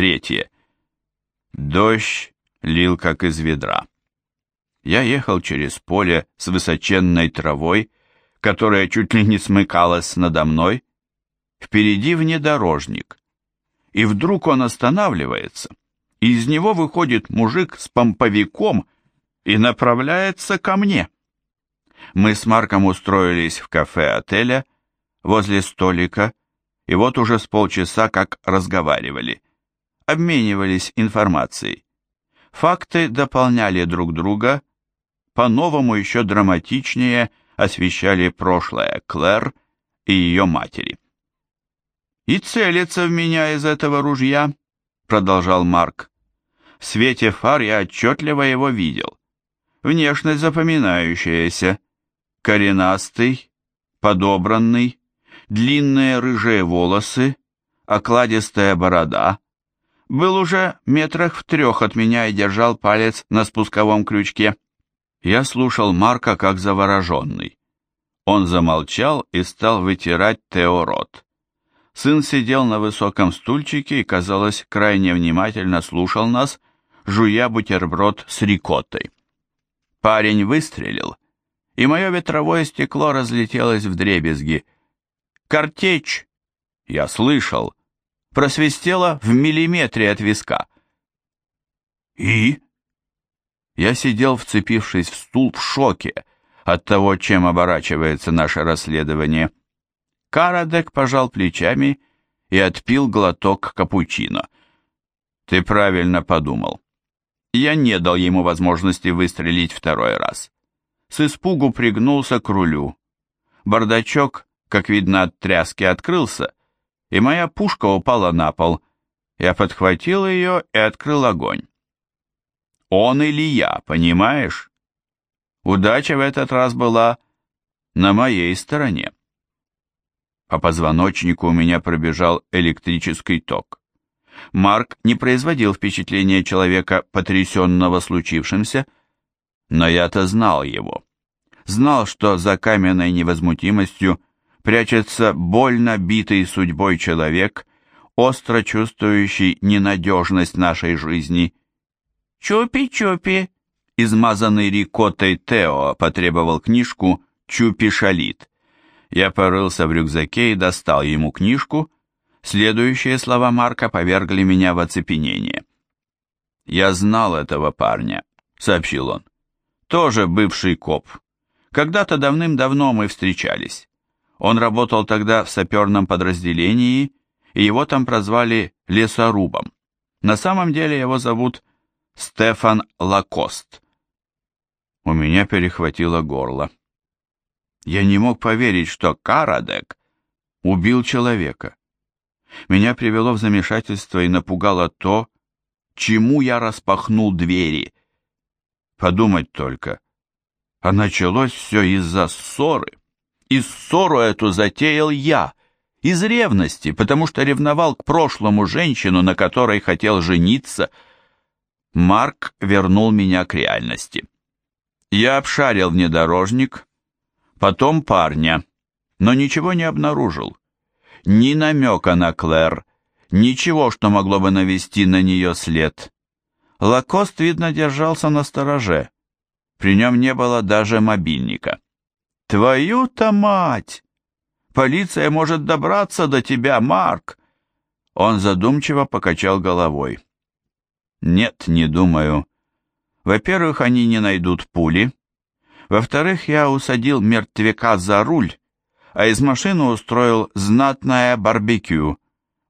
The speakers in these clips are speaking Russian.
Третье. Дождь лил, как из ведра. Я ехал через поле с высоченной травой, которая чуть ли не смыкалась надо мной. Впереди внедорожник. И вдруг он останавливается, и из него выходит мужик с помповиком и направляется ко мне. Мы с Марком устроились в кафе отеля возле столика, и вот уже с полчаса как разговаривали – обменивались информацией. Факты дополняли друг друга, по-новому еще драматичнее освещали прошлое Клэр и ее матери. «И целится в меня из этого ружья», — продолжал Марк. «В свете фар я отчетливо его видел. Внешность запоминающаяся, коренастый, подобранный, длинные рыжие волосы, окладистая борода — был уже метрах в трех от меня и держал палец на спусковом крючке. Я слушал Марка как завороженный. Он замолчал и стал вытирать Тео рот. Сын сидел на высоком стульчике и, казалось, крайне внимательно слушал нас, жуя бутерброд с рикоттой. Парень выстрелил, и мое ветровое стекло разлетелось в дребезги. «Картечь!» Я слышал — просвистела в миллиметре от виска. «И?» Я сидел, вцепившись в стул в шоке от того, чем оборачивается наше расследование. Карадек пожал плечами и отпил глоток капучино. «Ты правильно подумал. Я не дал ему возможности выстрелить второй раз. С испугу пригнулся к рулю. Бардачок, как видно от тряски, открылся, и моя пушка упала на пол. Я подхватил ее и открыл огонь. Он или я, понимаешь? Удача в этот раз была на моей стороне. По позвоночнику у меня пробежал электрический ток. Марк не производил впечатления человека, потрясенного случившимся, но я-то знал его. Знал, что за каменной невозмутимостью прячется больно битый судьбой человек, остро чувствующий ненадежность нашей жизни. «Чупи-чупи!» Измазанный рикоттой Тео потребовал книжку «Чупи шалит». Я порылся в рюкзаке и достал ему книжку. Следующие слова Марка повергли меня в оцепенение. «Я знал этого парня», — сообщил он. «Тоже бывший коп. Когда-то давным-давно мы встречались. Он работал тогда в саперном подразделении, и его там прозвали лесорубом. На самом деле его зовут Стефан Лакост. У меня перехватило горло. Я не мог поверить, что Карадек убил человека. Меня привело в замешательство и напугало то, чему я распахнул двери. Подумать только, а началось все из-за ссоры. И ссору эту затеял я, из ревности, потому что ревновал к прошлому женщину, на которой хотел жениться. Марк вернул меня к реальности. Я обшарил внедорожник, потом парня, но ничего не обнаружил. Ни намека на Клэр, ничего, что могло бы навести на нее след. Лакост, видно, держался на стороже. При нем не было даже мобильника. Твою-то мать! Полиция может добраться до тебя, Марк!» Он задумчиво покачал головой. «Нет, не думаю. Во-первых, они не найдут пули. Во-вторых, я усадил мертвяка за руль, а из машины устроил знатное барбекю.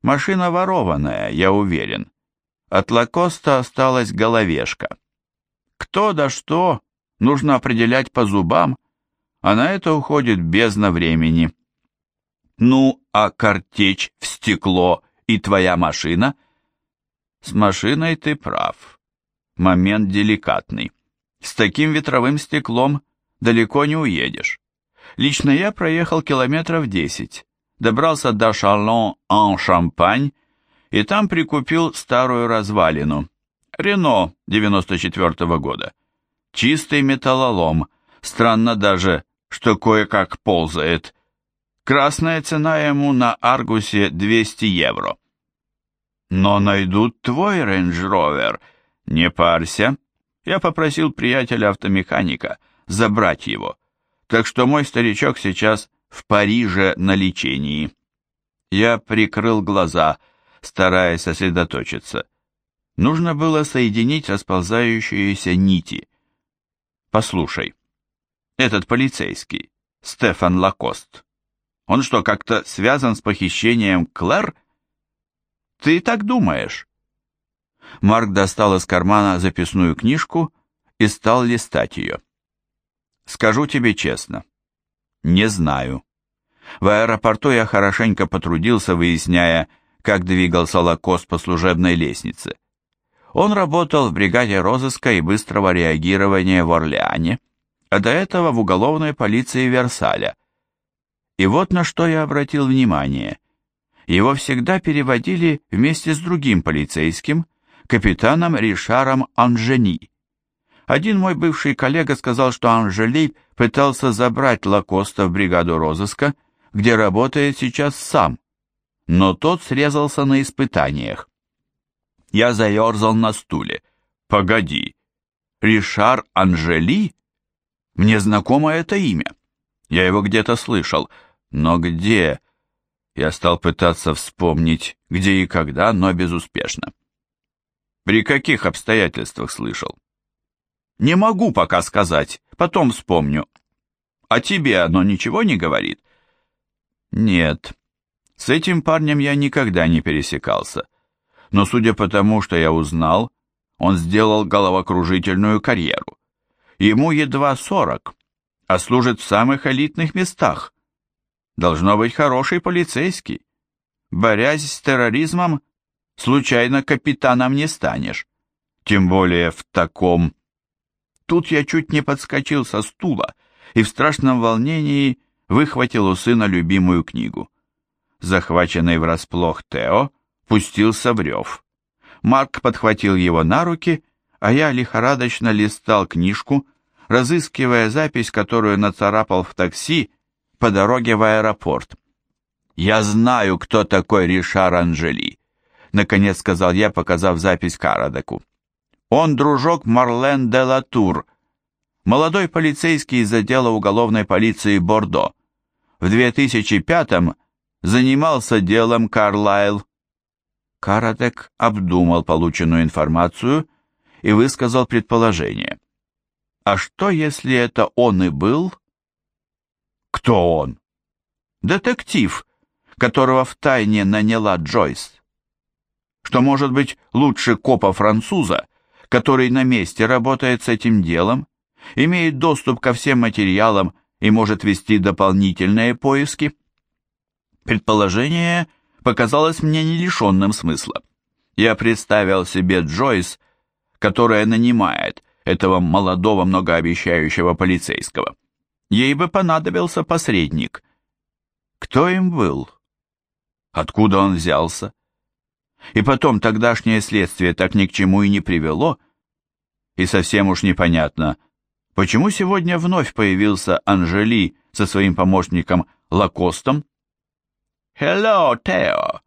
Машина ворованная, я уверен. От Лакоста осталась головешка. Кто да что, нужно определять по зубам, — она это уходит бездна времени. Ну, а картечь в стекло и твоя машина? С машиной ты прав. Момент деликатный. С таким ветровым стеклом далеко не уедешь. Лично я проехал километров десять, добрался до Шалон-ан-Шампань и там прикупил старую развалину. Рено 94 -го года. Чистый металлолом. Странно даже, что кое-как ползает. Красная цена ему на Аргусе 200 евро. Но найдут твой Range Rover. Не парься. Я попросил приятеля-автомеханика забрать его. Так что мой старичок сейчас в Париже на лечении. Я прикрыл глаза, стараясь сосредоточиться. Нужно было соединить расползающиеся нити. Послушай, этот полицейский, Стефан Лакост. Он что, как-то связан с похищением Клэр? Ты так думаешь? Марк достал из кармана записную книжку и стал листать ее. Скажу тебе честно. Не знаю. В аэропорту я хорошенько потрудился, выясняя, как двигался Лакост по служебной лестнице. Он работал в бригаде розыска и быстрого реагирования в Орлеане, а до этого в уголовной полиции Версаля. И вот на что я обратил внимание. Его всегда переводили вместе с другим полицейским, капитаном Ришаром Анжени. Один мой бывший коллега сказал, что Анжели пытался забрать Лакоста в бригаду розыска, где работает сейчас сам, но тот срезался на испытаниях. Я заерзал на стуле. «Погоди, Ришар Анжели?» Мне знакомо это имя. Я его где-то слышал, но где? Я стал пытаться вспомнить, где и когда, но безуспешно. При каких обстоятельствах слышал? Не могу пока сказать, потом вспомню. А тебе оно ничего не говорит? Нет. С этим парнем я никогда не пересекался. Но судя по тому, что я узнал, он сделал головокружительную карьеру. Ему едва сорок, а служит в самых элитных местах. Должно быть хороший полицейский. Борясь с терроризмом, случайно капитаном не станешь. Тем более в таком... Тут я чуть не подскочил со стула и в страшном волнении выхватил у сына любимую книгу. Захваченный врасплох Тео пустился в рев. Марк подхватил его на руки а я лихорадочно листал книжку, разыскивая запись, которую нацарапал в такси по дороге в аэропорт. «Я знаю, кто такой Ришар Анжели», — наконец сказал я, показав запись Карадеку. «Он дружок Марлен де Латур, молодой полицейский из отдела уголовной полиции Бордо. В 2005-м занимался делом Карлайл». Карадек обдумал полученную информацию — и высказал предположение. А что, если это он и был? Кто он? Детектив, которого втайне наняла Джойс. Что может быть лучше копа-француза, который на месте работает с этим делом, имеет доступ ко всем материалам и может вести дополнительные поиски? Предположение показалось мне не лишенным смысла. Я представил себе Джойс, которая нанимает этого молодого многообещающего полицейского. Ей бы понадобился посредник. Кто им был? Откуда он взялся? И потом тогдашнее следствие так ни к чему и не привело. И совсем уж непонятно, почему сегодня вновь появился Анжели со своим помощником Лакостом. «Hello, Тео!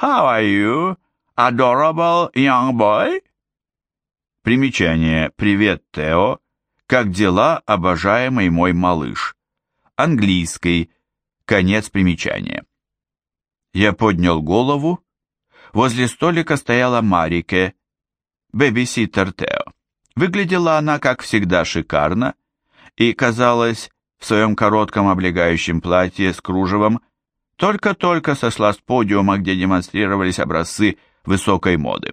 How are you, adorable young boy?» Примечание «Привет, Тео», «Как дела, обожаемый мой малыш?» Английский, конец примечания. Я поднял голову. Возле столика стояла Марике, бэбиситер Тео. Выглядела она, как всегда, шикарно и, казалось, в своем коротком облегающем платье с кружевом только-только сошла с подиума, где демонстрировались образцы высокой моды.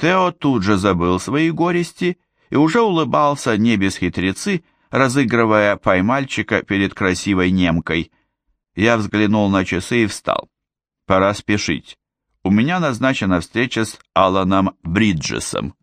Тео тут же забыл свои горести и уже улыбался не без хитрецы, разыгрывая поймальчика перед красивой немкой. Я взглянул на часы и встал. Пора спешить. У меня назначена встреча с Аланом Бриджесом.